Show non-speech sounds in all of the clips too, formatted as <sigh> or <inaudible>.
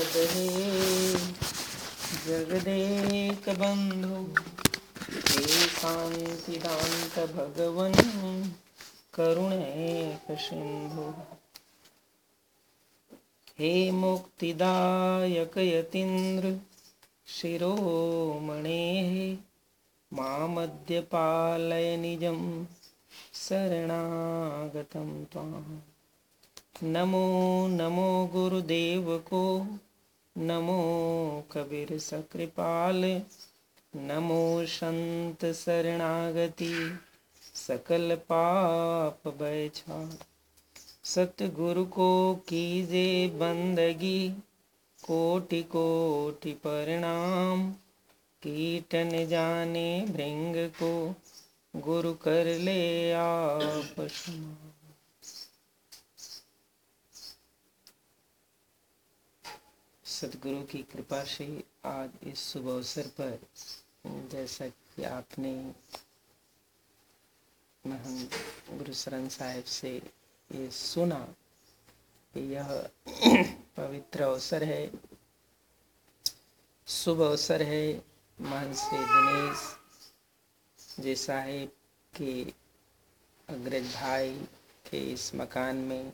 सौखद हे जगदेक बंधु हे शांतिदांत भगवन करुणेक सिंधु हे मुक्तिदायक यतीन्द्र, शिरोमणेः, मामद्यपालय निजं शरणागतं त्वाम्। नमो नमो गुरुदेव को नमो कबीर सकृपाल, नमो संत शरणागति, सकल पाप बैछा। सतगुरु को कीजे बंदगी, कोटि कोटि प्रणाम। कीटन जाने भृंग को, गुरु कर ले आप सदगुरु की कृपा से आज इस शुभ अवसर पर जैसा कि आपने महंत गुरु शरण साहेब से ये सुना कि यह <clears throat> पवित्र अवसर है, शुभ अवसर है। महंत श्री दिनेश जी साहेब के अग्रज भाई के इस मकान में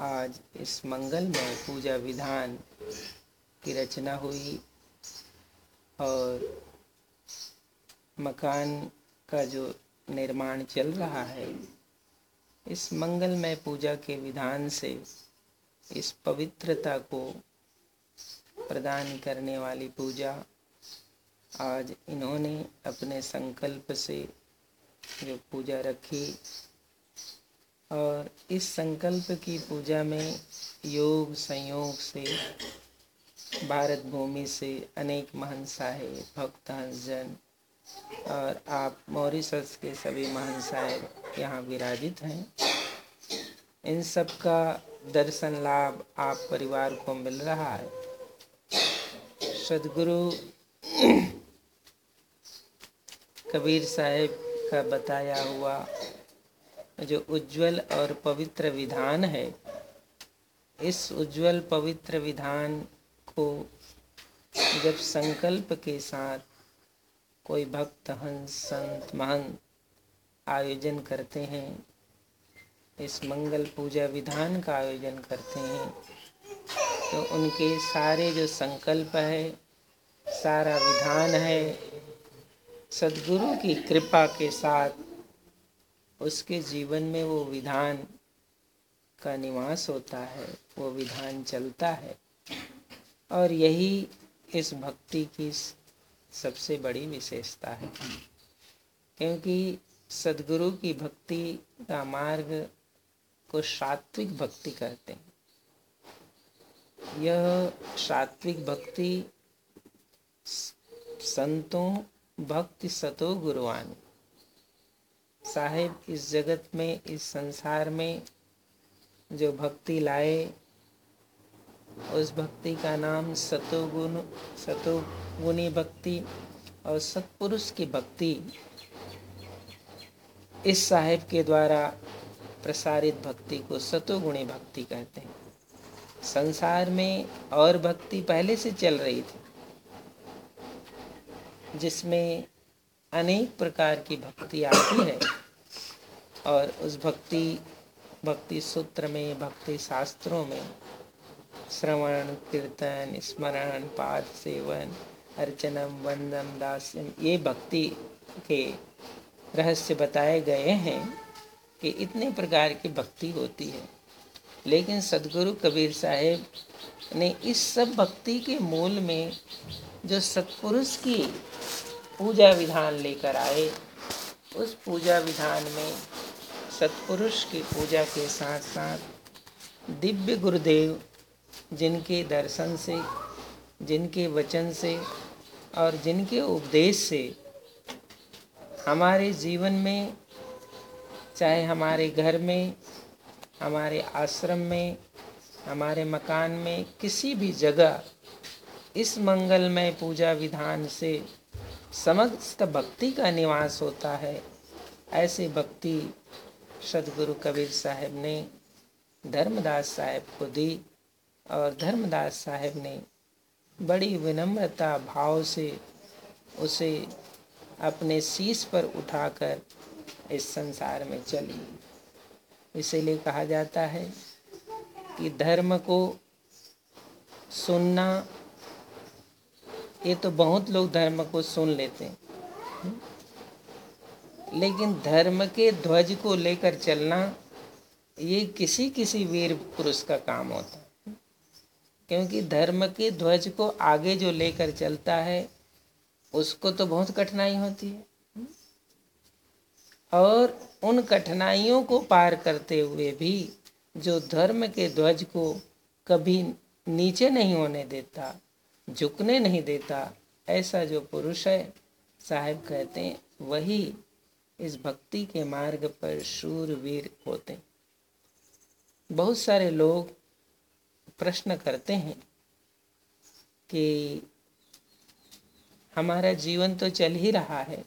आज इस मंगलमय पूजा विधान की रचना हुई और मकान का जो निर्माण चल रहा है, इस मंगलमय पूजा के विधान से इस पवित्रता को प्रदान करने वाली पूजा आज इन्होंने अपने संकल्प से जो पूजा रखी और इस संकल्प की पूजा में योग संयोग से, भारत भूमि से अनेक महन साहेब, भक्त हंसजन और आप मॉरिसस के सभी महन साहेब यहाँ विराजित हैं। इन सब का दर्शन लाभ आप परिवार को मिल रहा है। सदगुरु कबीर साहेब का बताया हुआ जो उज्जवल और पवित्र विधान है इस उज्जवल पवित्र विधान को जब संकल्प के साथ कोई भक्त, हंस, संत, महंत आयोजन करते हैं, इस मंगल पूजा विधान का आयोजन करते हैं तो उनके सारे जो संकल्प है, सारा विधान है, सदगुरु की कृपा के साथ उसके जीवन में वो विधान का निवास होता है, वो विधान चलता है। और यही इस भक्ति की सबसे बड़ी विशेषता है। क्योंकि सदगुरु की भक्ति का मार्ग को सात्विक भक्ति कहते हैं। यह सात्विक भक्ति संतों, भक्ति सतो गुरुवानी साहेब, इस जगत में, इस संसार में जो भक्ति लाए, उस भक्ति का नाम सतोगुण, सतोगुणी भक्ति और सतपुरुष की भक्ति इस साहेब के द्वारा प्रसारित भक्ति को सतोगुणी भक्ति कहते हैं। संसार में और भक्ति पहले से चल रही थी, जिसमें अनेक प्रकार की भक्ति आती है और उस भक्ति भक्ति सूत्र में, भक्ति शास्त्रों में, श्रवण, कीर्तन, स्मरण पाठ सेवन, अर्चनम, वंदम, दास्यम, ये भक्ति के रहस्य बताए गए हैं कि इतने प्रकार की भक्ति होती है। लेकिन सदगुरु कबीर साहेब ने इस सब भक्ति के मूल में जो सत्पुरुष की पूजा विधान लेकर आए, उस पूजा विधान में सत्पुरुष की पूजा के साथ साथ दिव्य गुरुदेव जिनके दर्शन से, जिनके वचन से और जिनके उपदेश से हमारे जीवन में, चाहे हमारे घर में, हमारे आश्रम में, हमारे मकान में, किसी भी जगह इस मंगलमय पूजा विधान से समस्त भक्ति का निवास होता है, ऐसे भक्ति सदगुरु कबीर साहब ने, धर्मदास साहब को दी और धर्मदास साहेब ने बड़ी विनम्रता भाव से उसे अपने शीश पर उठाकर इस संसार में चली। इसीलिए कहा जाता है कि धर्म को सुनना, ये तो बहुत लोग धर्म को सुन लेते हैं। लेकिन धर्म के ध्वज को लेकर चलना, ये किसी किसी वीर पुरुष का काम होता है। क्योंकि धर्म के ध्वज को आगे जो लेकर चलता है, उसको तो बहुत कठिनाई होती है। और उन कठिनाइयों को पार करते हुए भी जो धर्म के ध्वज को कभी नीचे नहीं होने देता, झुकने नहीं देता, ऐसा जो पुरुष है, साहेब कहते हैं, वही इस भक्ति के मार्ग पर शूरवीर होते बहुत सारे लोग प्रश्न करते हैं कि हमारा जीवन तो चल ही रहा है।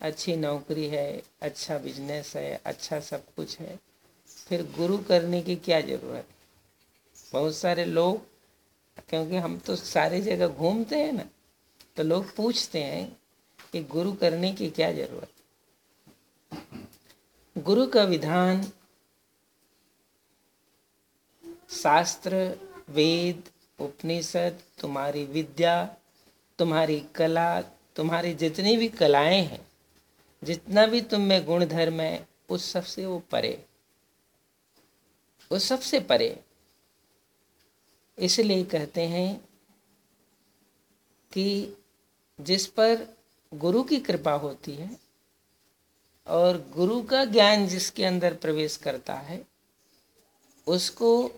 अच्छी नौकरी है अच्छा बिज़नेस है अच्छा सब कुछ है। फिर गुरु करने की क्या ज़रूरत बहुत सारे लोग, क्योंकि हम तो सारी जगह घूमते हैं ना तो लोग पूछते हैं कि गुरु करने की क्या ज़रूरत गुरु का विधान शास्त्र, वेद, उपनिषद, तुम्हारी विद्या, तुम्हारी कला, तुम्हारी जितनी भी कलाएँ हैं, जितना भी तुम में गुण धर्म है, उस सबसे वो परे। उस सबसे परे। इसलिए कहते हैं कि जिस पर गुरु की कृपा होती है और गुरु का ज्ञान जिसके अंदर प्रवेश करता है, उसको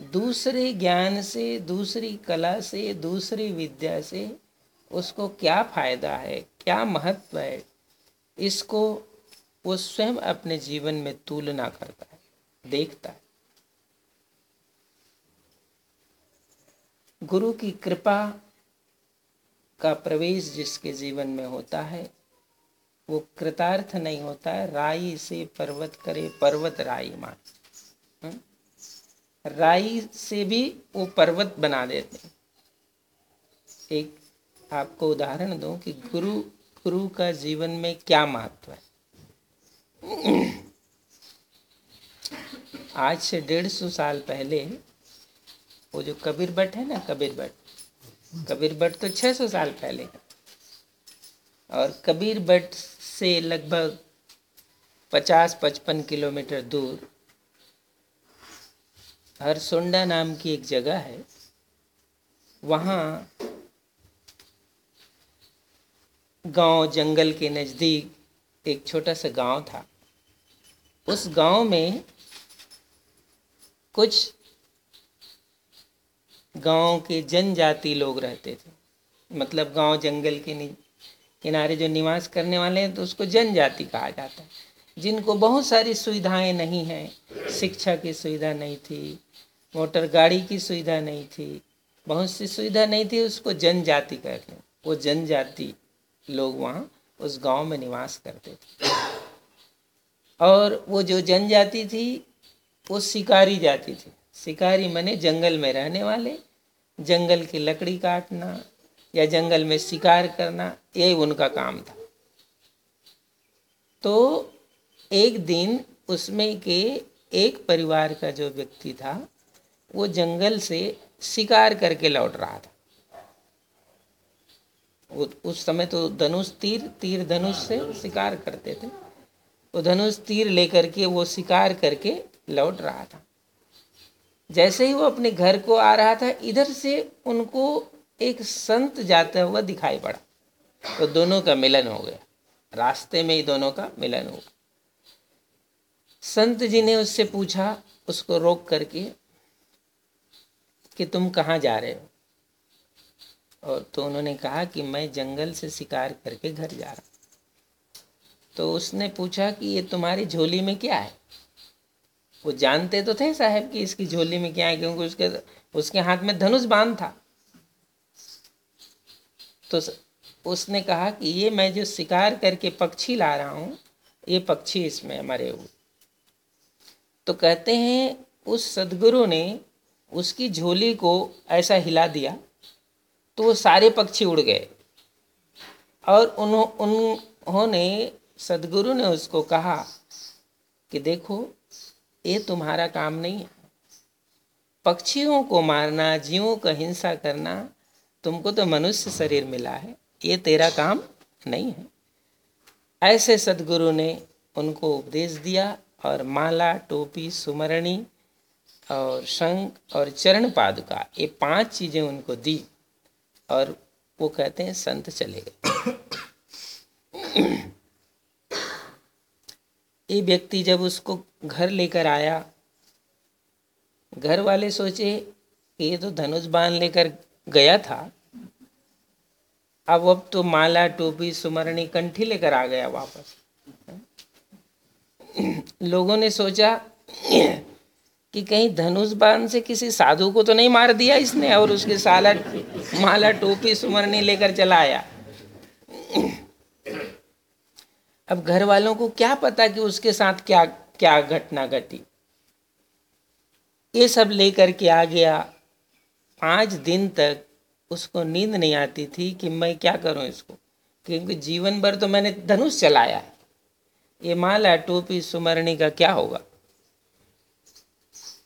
दूसरे ज्ञान से, दूसरी कला से, दूसरी विद्या से उसको क्या फ़ायदा है, क्या महत्व है, इसको वो स्वयं अपने जीवन में तुलना करता है, देखता है। गुरु की कृपा का प्रवेश जिसके जीवन में होता है वो कृतार्थ नहीं होता, राई से पर्वत करे पर्वत राई मान हम्म? राई से भी वो पर्वत बना देते एक आपको उदाहरण दूँ कि गुरु गुरु का जीवन में क्या महत्व है? आज से डेढ़ सौ साल पहले वो जो कबीर भट्ट है ना, कबीर भट्ट कबीर भट्ट तो छह सौ साल पहले और कबीर भट्ट से लगभग पचास पचपन किलोमीटर दूर हरसोंडा नाम की एक जगह है। वहाँ गाँव जंगल के नज़दीक एक छोटा सा गाँव था। उस गाँव में कुछ गाँव के जनजाति लोग रहते थे। मतलब गाँव जंगल के किनारे जो निवास करने वाले हैं तो उसको जनजाति कहा जाता है। जिनको बहुत सारी सुविधाएँ नहीं हैं, शिक्षा की सुविधा नहीं थी, मोटर गाड़ी की सुविधा नहीं थी, बहुत सी सुविधा नहीं थी, उसको जनजाति कहते हैं। वो जनजाति लोग वहाँ उस गाँव में निवास करते थे। और वो जो जनजाति थी, वो शिकारी जाति थी। शिकारी मने जंगल में रहने वाले, जंगल की लकड़ी काटना या जंगल में शिकार करना, यही उनका काम था। तो एक दिन उसमें के एक परिवार का जो व्यक्ति था, वो जंगल से शिकार करके लौट रहा था। उस समय तो धनुष तीर तीर धनुष से शिकार करते थे। वो धनुष तीर लेकर के वो शिकार करके लौट रहा था। जैसे ही वो अपने घर को आ रहा था, इधर से उनको एक संत जाता हुआ दिखाई पड़ा। तो दोनों का मिलन हो गया। रास्ते में ही दोनों का मिलन हुआ संत जी ने उससे पूछा, उसको रोक करके कि तुम कहाँ जा रहे हो? और तो उन्होंने कहा कि मैं जंगल से शिकार करके घर जा रहा तो उसने पूछा कि ये तुम्हारी झोली में क्या है? वो जानते तो थे साहब कि इसकी झोली में क्या है, क्योंकि उसके उसके हाथ में धनुष बाँध था। तो उसने कहा कि ये मैं जो शिकार करके पक्षी ला रहा हूँ, ये पक्षी इसमें मरे हुए। तो कहते हैं, उस सदगुरु ने उसकी झोली को ऐसा हिला दिया तो वो सारे पक्षी उड़ गए। और उन्हों, उन्होंने, सदगुरु ने उसको कहा कि देखो, ये तुम्हारा काम नहीं है। पक्षियों को मारना, जीवों का हिंसा करना तुमको तो मनुष्य शरीर मिला है, ये तेरा काम नहीं है। ऐसे सदगुरु ने उनको उपदेश दिया और माला, टोपी, सुमरणी और शंख और चरण पादुका, ये पाँच चीज़ें उनको दी और वो कहते हैं, संत चले गए। ये व्यक्ति जब उसको घर लेकर आया, घर वाले सोचे, ये तो धनुष बाण लेकर गया था। अब अब तो माला, टोपी सुमरणी कंठी लेकर आ गया वापस। लोगों ने सोचा कि कहीं धनुष बाण से किसी साधु को तो नहीं मार दिया इसने और उसके साला, माला, टोपी सुमरणी लेकर चला आया। अब घर वालों को क्या पता कि उसके साथ क्या क्या घटना घटी। ये सब लेकर के आ गया। पाँच दिन तक उसको नींद नहीं आती थी कि मैं क्या करूँ इसको। क्योंकि जीवन भर तो मैंने धनुष चलाया है। ये माला टोपी सुमरणी का क्या होगा?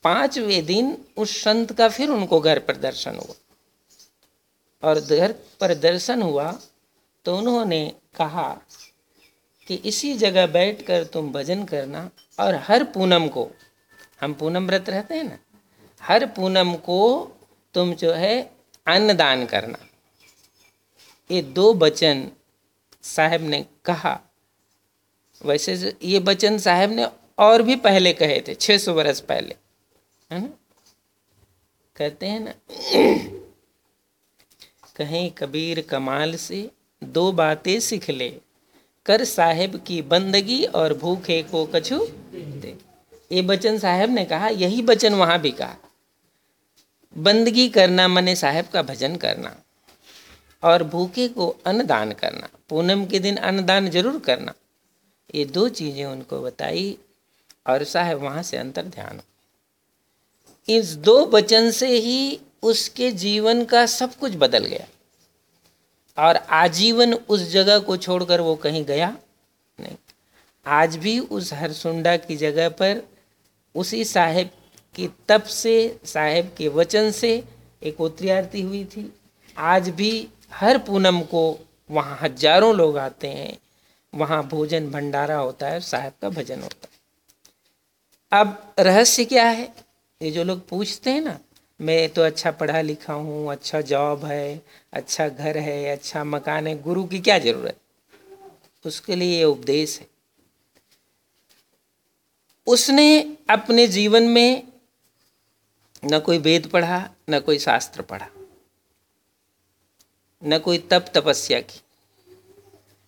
पाँचवें दिन उस संत का फिर उनको घर पर दर्शन हुआ। और घर पर दर्शन हुआ तो उन्होंने कहा कि इसी जगह बैठकर तुम भजन करना और हर पूनम को, हम पूनम व्रत रहते हैं ना, हर पूनम को तुम जो है अन्नदान करना। ये दो वचन साहब ने कहा। वैसे ये वचन साहब ने और भी पहले कहे थे, छह सौ वर्ष पहले, है ना? कहते हैं ना, कहीं कबीर कमाल से दो बातें सीख ले, कर साहेब की बंदगी और भूखे को कछु दे। ये बचन साहेब ने कहा, यही बचन वहाँ भी कहा। बंदगी करना, मने साहेब का भजन करना, और भूखे को अन्नदान करना, पूनम के दिन अन्नदान ज़रूर करना। ये दो चीज़ें उनको बताई, और साहेब वहाँ से अंतर ध्यान इस दो वचन से ही उसके जीवन का सब कुछ बदल गया, और आजीवन उस जगह को छोड़कर वो कहीं गया नहीं। आज भी उस हरसुंडा की जगह पर उसी साहेब की तप से, साहेब के वचन से एक उत्तरी आरती हुई थी। आज भी हर पूनम को वहाँ हज़ारों लोग आते हैं। वहाँ भोजन भंडारा होता है साहेब का भजन होता है। अब रहस्य क्या है? ये जो लोग पूछते हैं ना, मैं तो अच्छा पढ़ा लिखा हूँ अच्छा जॉब है अच्छा घर है अच्छा मकान है, गुरु की क्या ज़रूरत? उसके लिए ये उपदेश है। उसने अपने जीवन में न कोई वेद पढ़ा, न कोई शास्त्र पढ़ा, न कोई तप तपस्या की।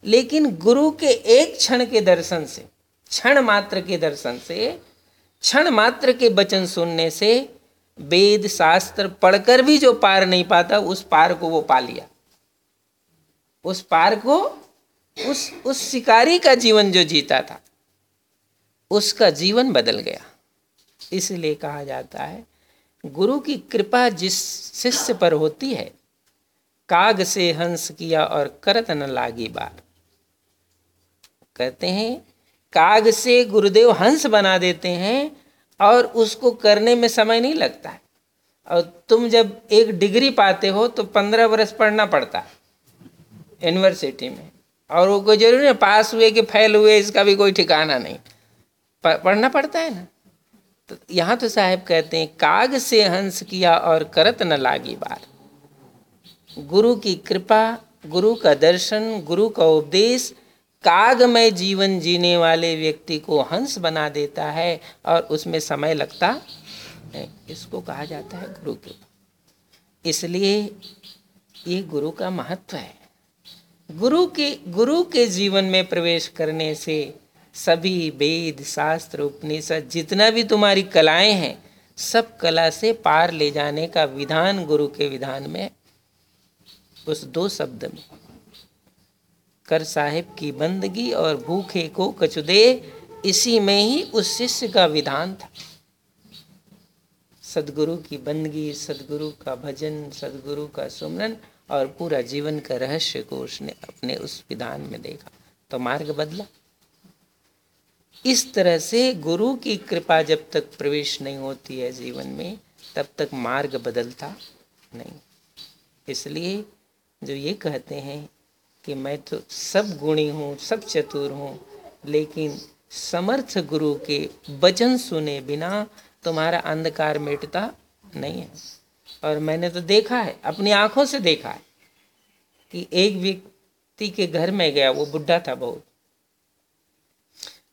लेकिन गुरु के एक क्षण के दर्शन से, क्षण मात्र के दर्शन से, क्षण मात्र के वचन सुनने से वेद शास्त्र पढ़कर भी जो पार नहीं पाता, उस पार को वो पा लिया। उस पार को, उस उस शिकारी का जीवन जो जीता था, उसका जीवन बदल गया। इसलिए कहा जाता है गुरु की कृपा जिस शिष्य पर होती है, काग से हंस किया और करत न लागी बात कहते हैं, काग से गुरुदेव हंस बना देते हैं और उसको करने में समय नहीं लगता है। और तुम जब एक डिग्री पाते हो तो पंद्रह वर्ष पढ़ना पड़ता है यूनिवर्सिटी में। और वो कोई ज़रूरी है पास हुए कि फेल हुए, इसका भी कोई ठिकाना नहीं। पढ़ना पड़ता है ना। तो यहाँ तो साहेब कहते हैं, काग से हंस किया और करत न लागी बार। गुरु की कृपा, गुरु का दर्शन, गुरु का उपदेश कागमय जीवन जीने वाले व्यक्ति को हंस बना देता है और उसमें समय लगता है। इसको कहा जाता है गुरु के इसलिए ये गुरु का महत्व है। गुरु के गुरु के जीवन में प्रवेश करने से सभी वेद, शास्त्र, उपनिषद, जितना भी तुम्हारी कलाएँ हैं, सब कला से पार ले जाने का विधान गुरु के विधान में उस दो शब्द में, कर साहिब की बंदगी और भूखे को कचुदे इसी में ही उस शिष्य का विधान था। सदगुरु की बंदगी, सदगुरु का भजन, सदगुरु का सुमरन और पूरा जीवन का रहस्य को उसने अपने उस विधान में देखा। तो मार्ग बदला। इस तरह से गुरु की कृपा जब तक प्रवेश नहीं होती है जीवन में, तब तक मार्ग बदलता नहीं। इसलिए जो ये कहते हैं कि मैं तो सब गुणी हूँ, सब चतुर हूँ, लेकिन समर्थ गुरु के वचन सुने बिना तुम्हारा अंधकार मिटता नहीं है। और मैंने तो देखा है, अपनी आँखों से देखा है कि एक व्यक्ति के घर में गया, वो बुढ़ा था बहुत।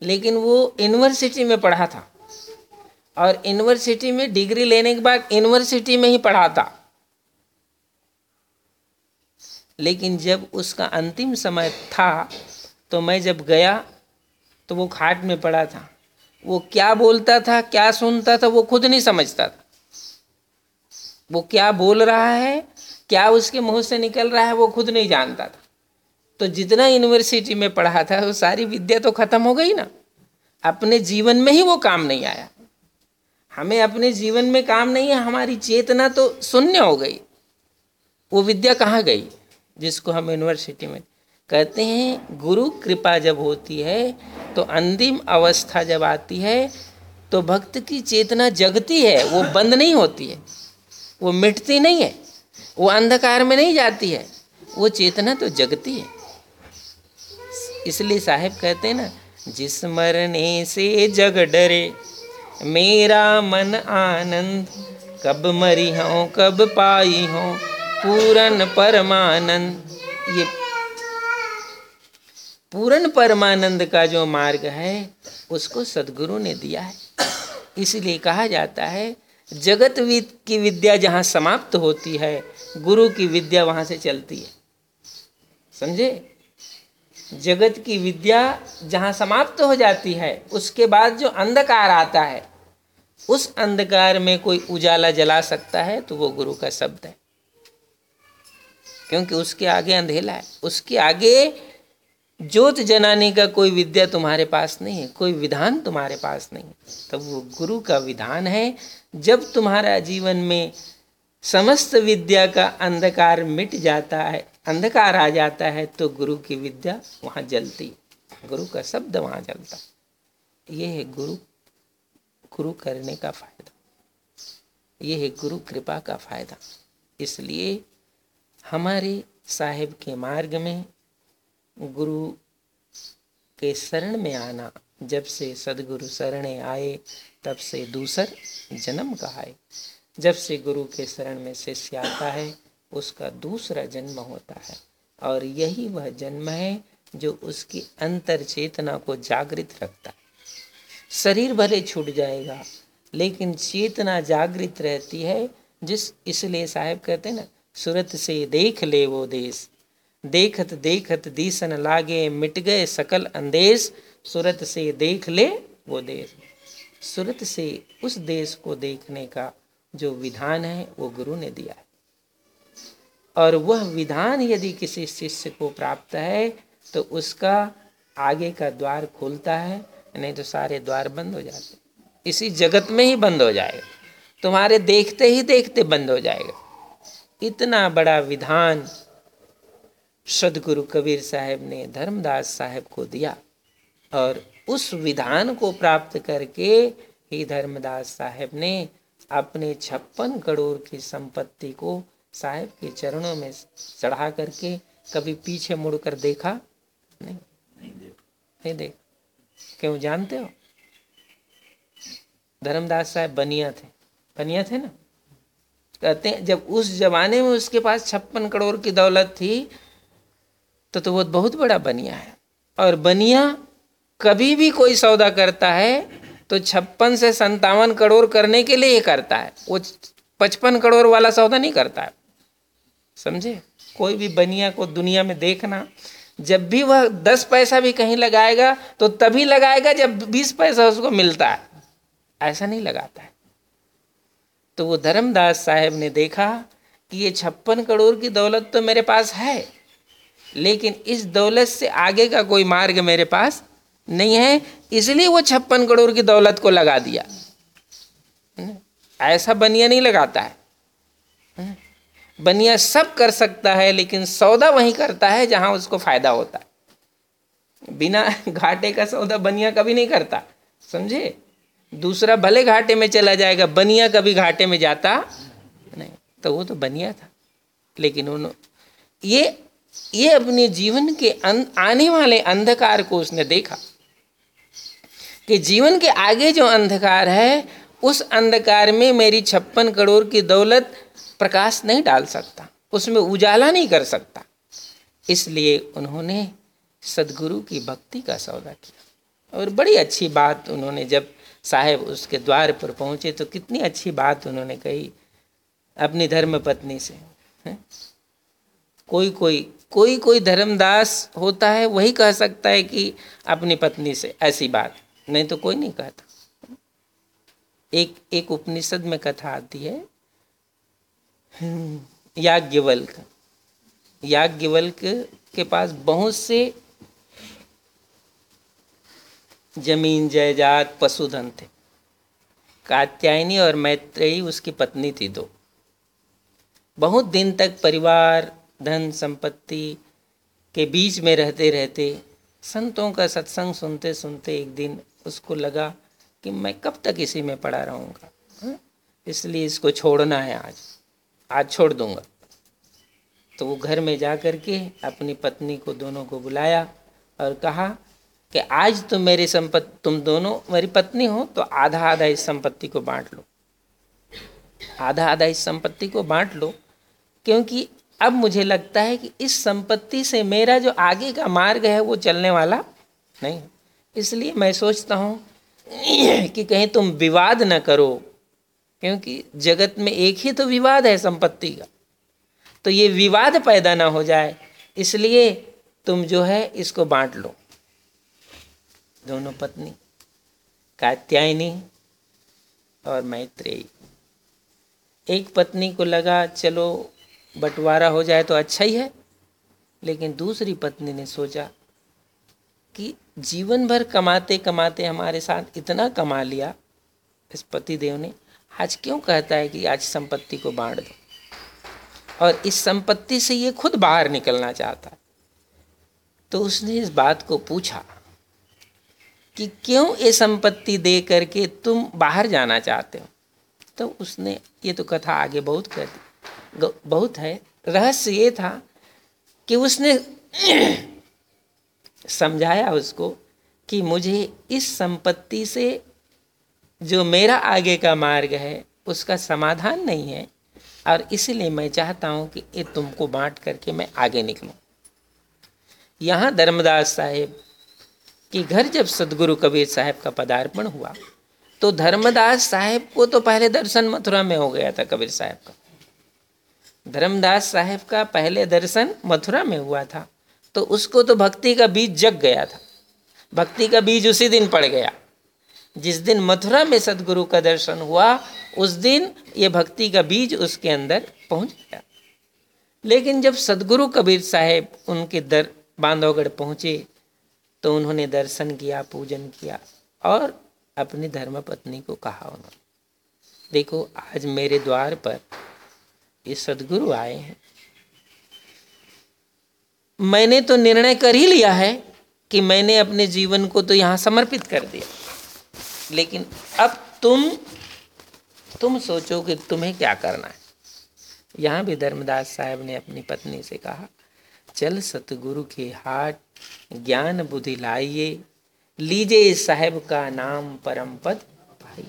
लेकिन वो यूनिवर्सिटी में पढ़ा था। और यूनिवर्सिटी में डिग्री लेने के बाद यूनिवर्सिटी में ही पढ़ा था लेकिन जब उसका अंतिम समय था तो मैं जब गया तो वो खाट में पड़ा था। वो क्या बोलता था, क्या सुनता था, वो खुद नहीं समझता था। वो क्या बोल रहा है, क्या उसके मुँह से निकल रहा है, वो खुद नहीं जानता था। तो जितना यूनिवर्सिटी में पढ़ा था, वो सारी विद्या तो खत्म हो गई ना। अपने जीवन में ही वो काम नहीं आया। हमें अपने जीवन में काम नहीं है, हमारी चेतना तो शून्य हो गई। वो विद्या कहाँ गई? जिसको हम यूनिवर्सिटी में कहते हैं, गुरु कृपा जब होती है तो अंतिम अवस्था जब आती है तो भक्त की चेतना जगती है, वो बंद नहीं होती है। वो मिटती नहीं है, वो अंधकार में नहीं जाती है, वो चेतना तो जगती है। इसलिए साहेब कहते हैं ना, जिस मरने से जग डरे, मेरा मन आनंद, कब मरी हो, कब पाई हो, पूरन परमानंद। ये पूरन परमानंद का जो मार्ग है, उसको सदगुरु ने दिया है। इसलिए कहा जाता है, जगत की विद्या जहाँ समाप्त होती है, गुरु की विद्या वहाँ से चलती है। समझे? जगत की विद्या जहाँ समाप्त हो जाती है, उसके बाद जो अंधकार आता है, उस अंधकार में कोई उजाला जला सकता है तो वो गुरु का शब्द है। क्योंकि उसके आगे अंधेला है। उसके आगे ज्योत जनाने का कोई विद्या तुम्हारे पास नहीं है, कोई विधान तुम्हारे पास नहीं है। तो वो गुरु का विधान है। जब तुम्हारा जीवन में समस्त विद्या का अंधकार मिट जाता है अंधकार आ जाता है तो गुरु की विद्या वहाँ जलती। गुरु का शब्द वहाँ जलता। ये है गुरु गुरु करने का फ़ायदा। ये है गुरु कृपा का फ़ायदा। इसलिए हमारे साहेब के मार्ग में गुरु के शरण में आना, जब से सदगुरु शरण आए, तब से दूसर जन्म कहाए जब से गुरु के शरण में शिष्य आता है उसका दूसरा जन्म होता है। और यही वह जन्म है जो उसकी अंतर चेतना को जागृत रखता है। शरीर भले छूट जाएगा, लेकिन चेतना जागृत रहती है, जिस इसलिए साहेब कहते हैं ना, सूरत से देख ले वो देश। देखत देखत दीसन लागे, मिट गए सकल अंदेश। सूरत से देख ले वो देश। सूरत से उस देश को देखने का जो विधान है, वो गुरु ने दिया है। और वह विधान यदि किसी शिष्य को प्राप्त है तो उसका आगे का द्वार खुलता है, नहीं तो सारे द्वार बंद हो जाते इसी जगत में ही बंद हो जाएगा। तुम्हारे देखते ही देखते बंद हो जाएगा। इतना बड़ा विधान सदगुरु कबीर साहब ने धर्मदास साहब को दिया और उस विधान को प्राप्त करके ही धर्मदास साहब ने अपने छप्पन करोड़ की संपत्ति को साहब के चरणों में चढ़ा करके कभी पीछे मुड़कर देखा? नहीं। नहीं देख। क्यों जानते हो? धर्मदास साहब बनिया थे। बनिया थे ना? कहते हैं जब उस जमाने में उसके पास छप्पन करोड़ की दौलत थी तो तो वो बहुत बड़ा बनिया है। और बनिया कभी भी कोई सौदा करता है तो छप्पन से संतावन करोड़ करने के लिए ही करता है। वो पचपन करोड़ वाला सौदा नहीं करता है। समझे? कोई भी बनिया को दुनिया में देखना, जब भी वह दस पैसा भी कहीं लगाएगा तो तभी लगाएगा जब बीस पैसा उसको मिलता है। ऐसा नहीं लगाता है। तो वो धर्मदास साहेब ने देखा कि ये छप्पन करोड़ की दौलत तो मेरे पास है, लेकिन इस दौलत से आगे का कोई मार्ग मेरे पास नहीं है, इसलिए वो छप्पन करोड़ की दौलत को लगा दिया। ऐसा बनिया नहीं लगाता है। बनिया सब कर सकता है लेकिन सौदा वही करता है जहाँ उसको फ़ायदा होता है। बिना घाटे का सौदा बनिया कभी नहीं करता समझे? दूसरा भले घाटे में चला जाएगा बनिया कभी घाटे में जाता नहीं तो वो तो बनिया था। लेकिन उन्होंने ये ये अपने जीवन के अं, आने वाले अंधकार को उसने देखा कि जीवन के आगे जो अंधकार है उस अंधकार में मेरी छप्पन करोड़ की दौलत प्रकाश नहीं डाल सकता, उसमें उजाला नहीं कर सकता। इसलिए उन्होंने सदगुरु की भक्ति का सौदा किया। और बड़ी अच्छी बात उन्होंने जब साहेब उसके द्वार पर पहुँचे तो कितनी अच्छी बात उन्होंने कही अपनी धर्म पत्नी से, है? कोई कोई कोई कोई धर्मदास होता है, वही कह सकता है कि अपनी पत्नी से ऐसी बात, नहीं तो कोई नहीं कहता। एक एक उपनिषद में कथा आती है याज्ञवल्क। याज्ञवल्क के पास बहुत से ज़मीन, जायदाद पशुधन थे। कात्यायनी और मैत्रेयी उसकी पत्नी थी दो। बहुत दिन तक परिवार, धन, संपत्ति के बीच में रहते रहते संतों का सत्संग सुनते सुनते एक दिन उसको लगा कि मैं कब तक इसी में पड़ा रहूँगा? हाँ? इसलिए इसको छोड़ना है आज। आज छोड़ दूँगा। तो वो घर में जा कर के अपनी पत्नी को दोनों को बुलाया और कहा कि आज तो मेरी संपत्ति तुम दोनों, मेरी पत्नी हो तो आधा आधा इस संपत्ति को बांट लो। आधा आधा इस संपत्ति को बांट लो, क्योंकि अब मुझे लगता है कि इस संपत्ति से मेरा जो आगे का मार्ग है, वो चलने वाला नहीं इसलिए मैं सोचता हूँ कि कहीं तुम विवाद न करो, क्योंकि जगत में एक ही तो विवाद है संपत्ति का। तो ये विवाद पैदा ना हो जाए, इसलिए तुम जो है इसको बांट लो। दोनों पत्नी, कात्यायनी और मैत्रेयी। एक पत्नी को लगा, चलो बंटवारा हो जाए तो अच्छा ही है, लेकिन दूसरी पत्नी ने सोचा कि जीवन भर कमाते कमाते हमारे साथ इतना कमा लिया इस पति देव ने। आज क्यों कहता है कि आज संपत्ति को बांट दो? और इस संपत्ति से ये खुद बाहर निकलना चाहता है। तो उसने इस बात को पूछा कि क्यों ये संपत्ति दे करके तुम बाहर जाना चाहते हो? तो उसने ये तो कथा आगे बहुत कर दी। बहुत है। रहस्य ये था कि उसने <clears throat> समझाया उसको कि मुझे इस संपत्ति से जो मेरा आगे का मार्ग है, उसका समाधान नहीं है और इसलिए मैं चाहता हूँ कि ये तुमको बांट करके मैं आगे निकलूँ। यहाँ धर्मदास साहेब कि घर जब सदगुरु कबीर साहब का पदार्पण हुआ तो धर्मदास साहेब को तो पहले दर्शन मथुरा में हो गया था कबीर साहब का। धर्मदास साहेब का पहले दर्शन मथुरा में हुआ था। तो उसको तो भक्ति का बीज जग गया था। भक्ति का बीज उसी दिन पड़ गया। जिस दिन मथुरा में सदगुरु का दर्शन हुआ, उस दिन ये भक्ति का बीज उसके अंदर पहुँच गया। लेकिन जब सदगुरु कबीर साहेब उनके दर, बांधवगढ़ पहुँचे तो उन्होंने दर्शन किया, पूजन किया और अपनी धर्म पत्नी को कहा उन्होंने, देखो, आज मेरे द्वार पर ये सदगुरु आए हैं। मैंने तो निर्णय कर ही लिया है कि मैंने अपने जीवन को तो यहाँ समर्पित कर दिया। लेकिन अब तुम तुम सोचो कि तुम्हें क्या करना है। यहाँ भी धर्मदास साहब ने अपनी पत्नी से कहा, चल सतगुरु के हाट, ज्ञान बुद्धि लाइए, लीजिए साहेब का नाम परम पद भाई।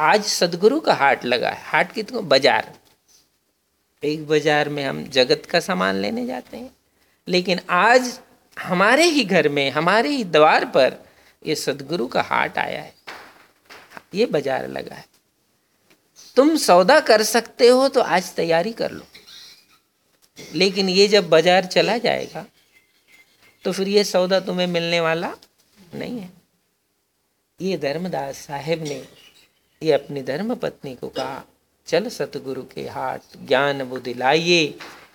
आज सदगुरु का हाट लगा है। हाट कितने? बाज़ार। एक बाज़ार में हम जगत का सामान लेने जाते हैं। लेकिन आज हमारे ही घर में, हमारे ही द्वार पर ये सदगुरु का हाट आया है। ये बाज़ार लगा है। तुम सौदा कर सकते हो तो आज तैयारी कर लो। लेकिन ये जब बाज़ार चला जाएगा तो फिर ये सौदा तुम्हें मिलने वाला नहीं है। ये धर्मदास साहेब ने ये अपनी धर्म पत्नी को कहा, चल सतगुरु के हाथ, ज्ञान बुद्धि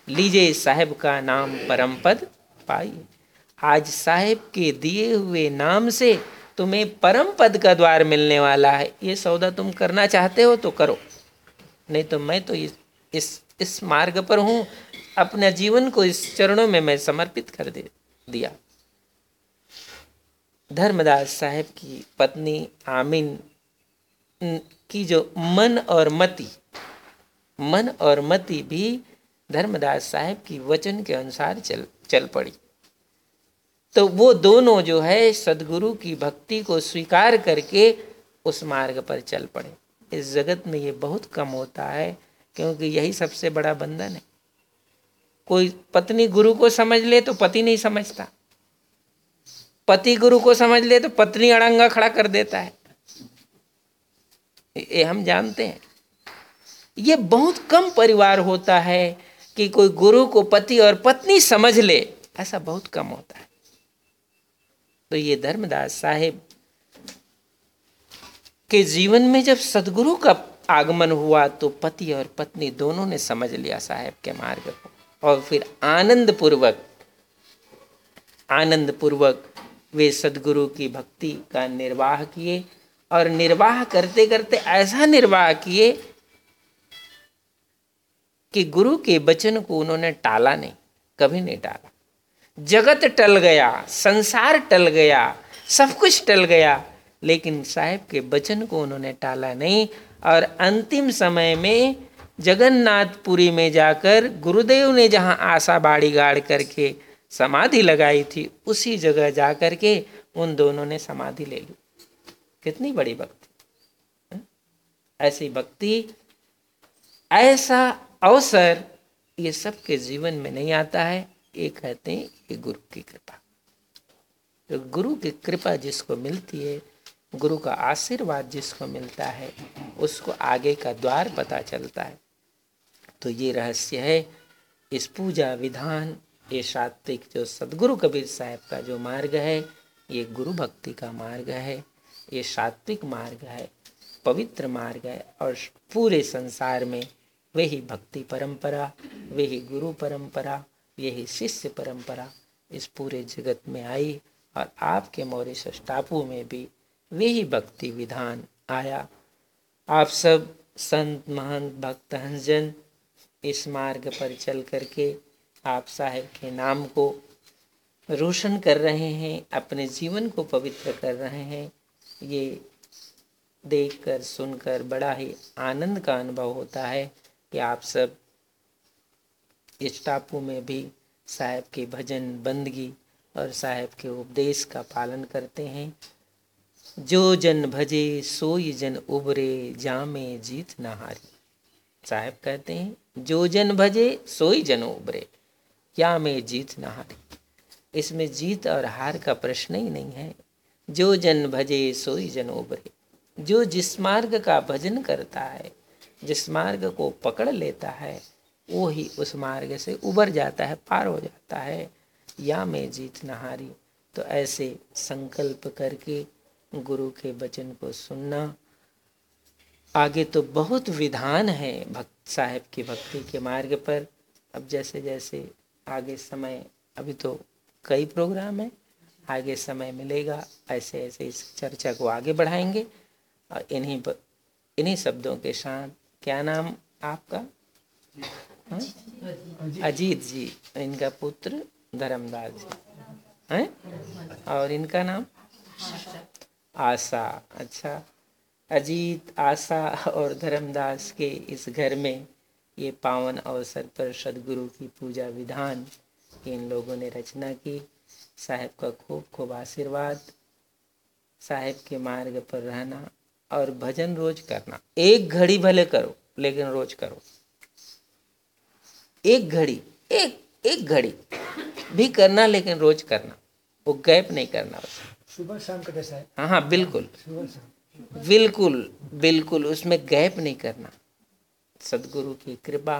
लीजिए साहेब का नाम परम पद पाइए। आज साहेब के दिए हुए नाम से तुम्हें परम पद का द्वार मिलने वाला है। ये सौदा तुम करना चाहते हो तो करो। नहीं तो मैं तो इस इस इस मार्ग पर हूँ। अपने जीवन को इस चरणों में मैं समर्पित कर दे, दिया। धर्मदास साहेब की पत्नी आमिन की जो मन और मति, मन और मति भी धर्मदास साहेब की वचन के अनुसार चल चल पड़ी। तो वो दोनों जो है, सदगुरु की भक्ति को स्वीकार करके उस मार्ग पर चल पड़े। इस जगत में ये बहुत कम होता है, क्योंकि यही सबसे बड़ा बंधन है। कोई पत्नी गुरु को समझ ले तो पति नहीं समझता। पति गुरु को समझ ले तो पत्नी अड़ंगा खड़ा कर देता है। ये हम जानते हैं। ये बहुत कम परिवार होता है कि कोई गुरु को पति और पत्नी समझ ले, ऐसा बहुत कम होता है। तो ये धर्मदास साहेब के जीवन में जब सदगुरु का आगमन हुआ तो पति और पत्नी दोनों ने समझ लिया साहेब के मार्ग को। और फिर आनंद पूर्वक आनंद पूर्वक वे सदगुरु की भक्ति का निर्वाह किए और निर्वाह करते करते ऐसा निर्वाह किए कि गुरु के वचन को उन्होंने टाला नहीं, कभी नहीं टाला। जगत टल गया, संसार टल गया, सब कुछ टल गया, लेकिन साहेब के वचन को उन्होंने टाला नहीं। और अंतिम समय में जगन्नाथपुरी में जाकर गुरुदेव ने जहाँ आशा बाड़ी गाड़ करके समाधि लगाई थी, उसी जगह जा कर के उन दोनों ने समाधि ले ली। कितनी बड़ी भक्ति ऐसी भक्ति, ऐसा अवसर ये सबके जीवन में नहीं आता है। ये कहते हैं ये गुरु की कृपा। तो गुरु की कृपा जिसको मिलती है, गुरु का आशीर्वाद जिसको मिलता है, उसको आगे का द्वार पता चलता है। तो ये रहस्य है, इस पूजा विधान, ये सात्विक जो सदगुरु कबीर साहब का जो मार्ग है, ये गुरु भक्ति का मार्ग है, ये सात्विक मार्ग है, पवित्र मार्ग है, और पूरे संसार में वही भक्ति परंपरा वही गुरु परंपरा यही शिष्य परंपरा इस पूरे जगत में आई और आपके मॉरिशस टापू में भी वही भक्ति विधान आया। आप सब संत, महंत, भक्त, हंसजन इस मार्ग पर चल करके आप साहेब के नाम को रोशन कर रहे हैं, अपने जीवन को पवित्र कर रहे हैं, ये देखकर सुनकर बड़ा ही आनंद का अनुभव होता है। कि आप सब इस टापू में भी साहेब के भजन बंदगी और साहेब के उपदेश का पालन करते हैं। जो जन भजे, सोई जन उबरे, जामे जीत नहारी साहेब कहते हैं, जो जन भजे, सोई जन उबरे क्या में जीत नहारी इसमें जीत और हार का प्रश्न ही नहीं है। जो जन भजे, सोई जन उबरे, जो जिस मार्ग का भजन करता है जिस मार्ग को पकड़ लेता है, वो ही उस मार्ग से उबर जाता है, पार हो जाता है। या मैं जीत नहारी तो ऐसे संकल्प करके गुरु के वचन को सुनना। आगे तो बहुत विधान है भक्त साहब की भक्ति के मार्ग पर। अब जैसे जैसे आगे समय, अभी तो कई प्रोग्राम है। आगे समय मिलेगा, ऐसे ऐसे इस चर्चा को आगे बढ़ाएँगे। और इन्हीं इन्हीं शब्दों के साथ क्या नाम आपका? हाँ? अजीत जी, इनका पुत्र धर्मदास जी। हैं? और इनका नाम? आशा। अच्छा अजीत, आशा और धर्मदास के इस घर में ये पावन अवसर पर सदगुरु की पूजा विधान, इन लोगों ने रचना की। साहेब का खूब खूब आशीर्वाद। साहेब के मार्ग पर रहना। और भजन रोज करना। एक घड़ी भले करो लेकिन रोज करो। एक घड़ी एक एक घड़ी भी करना लेकिन रोज करना। वो गैप नहीं करना। सुबह शाम का कैसा है। हाँ हाँ बिल्कुल। बिल्कुल बिल्कुल उसमें गैप नहीं करना। सदगुरु की कृपा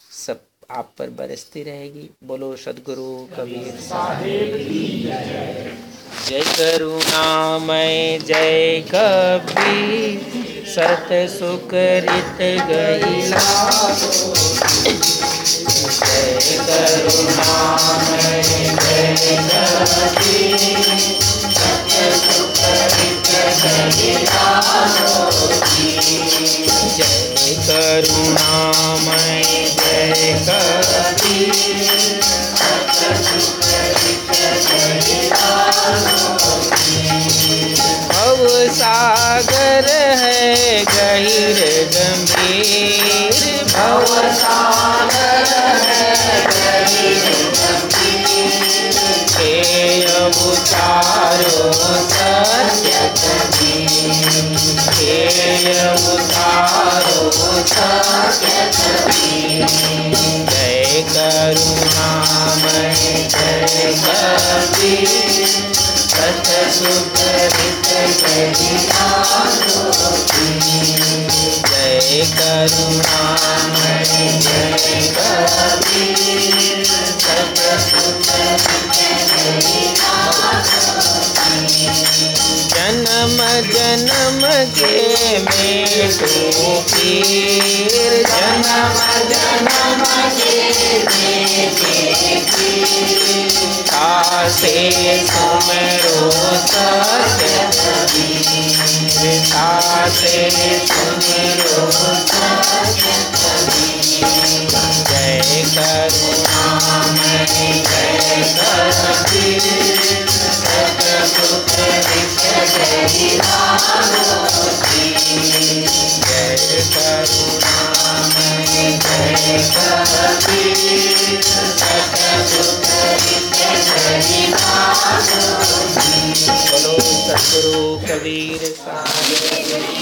सब आप पर बरसती रहेगी। बोलो सदगुरु कबीर जय करुणामय जय कबीर। सत सुकृत गई। जय करुणामय जय कबीर। सत सुकृत जय जय करुणामय जय कबीर सत सुख जय सत जन्म जन्म मेटो पीर जन्म जन्म तासे सुमरो सत्य सुमरो जय बोलो सतगुरु कबीर साहब